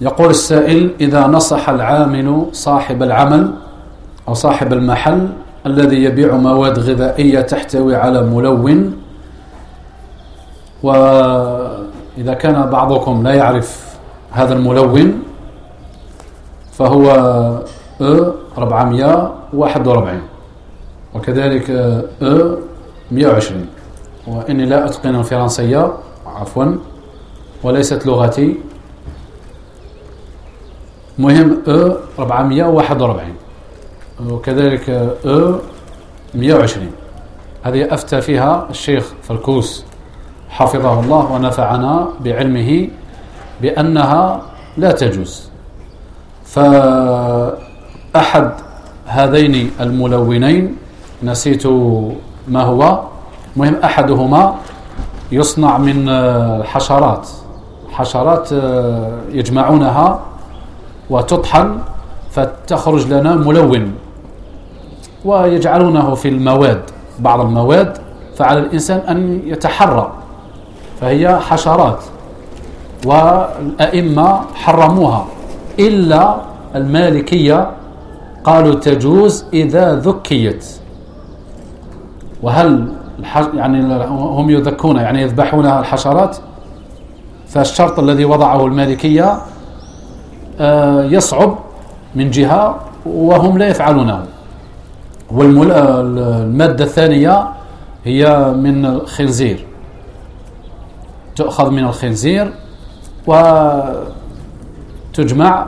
يقول السائل إذا نصح العامل صاحب العمل أو صاحب المحل الذي يبيع مواد غذائية تحتوي على ملون وإذا كان بعضكم لا يعرف هذا الملون فهو أ 441 وكذلك أ 120 وإني لا أتقن الفرنسية عفوا وليست لغتي. مهم أ 441 وكذلك أ 120 هذه أفتى فيها الشيخ فالكوس حفظه الله ونفعنا بعلمه بأنها لا تجوز. فأحد هذين الملونين نسيت ما هو. مهم أحدهما يصنع من الحشرات حشرات يجمعونها وتطحن فتخرج لنا ملون ويجعلونه في المواد بعض المواد فعلى الإنسان أن يتحرى فهي حشرات والأئمة حرموها إلا المالكية قالوا تجوز إذا ذكيت. وهل يعني هم يذكون يعني يذبحونها الحشرات؟ فالشرط الذي وضعه المالكية يصعب من جهة وهم لا يفعلونه والمادة الثانية هي من الخنزير. تؤخذ من الخنزير وتجمع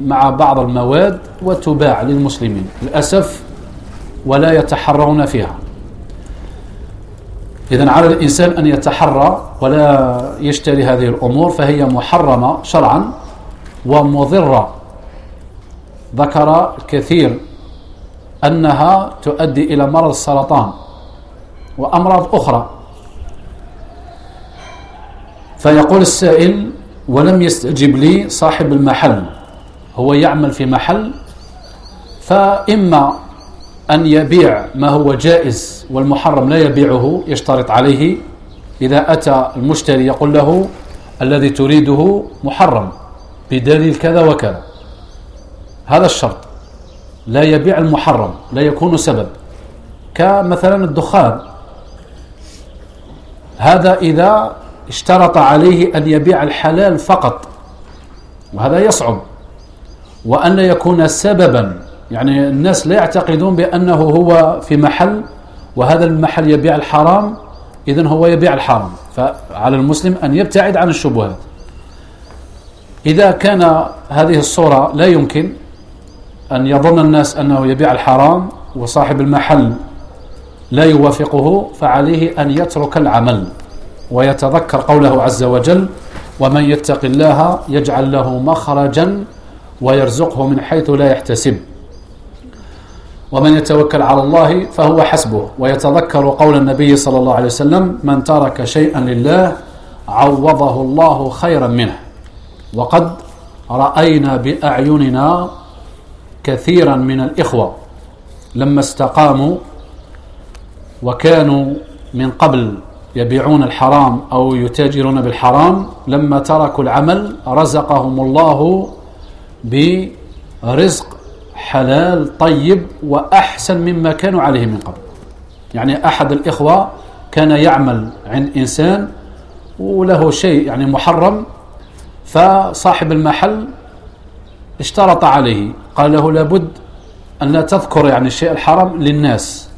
مع بعض المواد وتباع للمسلمين. للأسف ولا يتحرون فيها. إذا على الإنسان أن يتحرى ولا يشتري هذه الأمور فهي محرمة شرعا. ومضرة. ذكر كثير أنها تؤدي إلى مرض السرطان وأمراض أخرى. فيقول السائل ولم يستجب لي صاحب المحل. هو يعمل في محل فإما أن يبيع ما هو جائز والمحرم لا يبيعه يشترط عليه. إذا أتى المشتري يقول له الذي تريده محرم. بدليل كذا وكذا. هذا الشرط. لا يبيع المحرم لا يكون سبب. كمثلا الدخان. هذا إذا اشترط عليه أن يبيع الحلال فقط. وهذا يصعب. وأن يكون سببا. يعني الناس لا يعتقدون بأنه هو في محل وهذا المحل يبيع الحرام إذن هو يبيع الحرام. فعلى المسلم أن يبتعد عن الشبهات. إذا كان هذه الصورة لا يمكن أن يظن الناس أنه يبيع الحرام وصاحب المحل لا يوافقه فعليه أن يترك العمل ويتذكر قوله عز وجل ومن يتق الله يجعل له مخرجا ويرزقه من حيث لا يحتسب. ومن يتوكل على الله فهو حسبه. ويتذكر قول النبي صلى الله عليه وسلم من ترك شيئا لله عوضه الله خيرا منه. وقد رأينا بأعيننا كثيرا من الإخوة لما استقاموا وكانوا من قبل يبيعون الحرام أو يتاجرون بالحرام لما تركوا العمل رزقهم الله برزق حلال طيب وأحسن مما كانوا عليه من قبل. يعني أحد الإخوة كان يعمل عند إنسان وله شيء يعني محرم فصاحب المحل اشترط عليه. قال له لابد أن لا تذكر يعني الشيء الحرام للناس.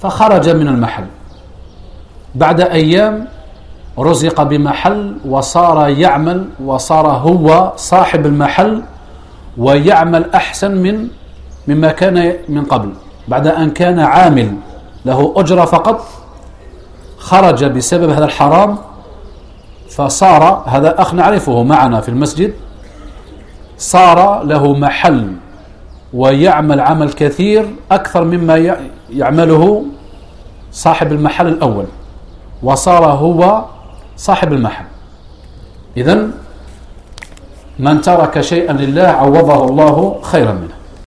فخرج من المحل. بعد أيام رزق بمحل وصار يعمل وصار هو صاحب المحل ويعمل أحسن من مما كان من قبل. بعد أن كان عامل له أجرة فقط خرج بسبب هذا الحرام فصار هذا أخ نعرفه معنا في المسجد صار له محل ويعمل عمل كثير أكثر مما يعمله صاحب المحل الأول وصار هو صاحب المحل. إذن من ترك شيئا لله عوضه الله خيرا منه.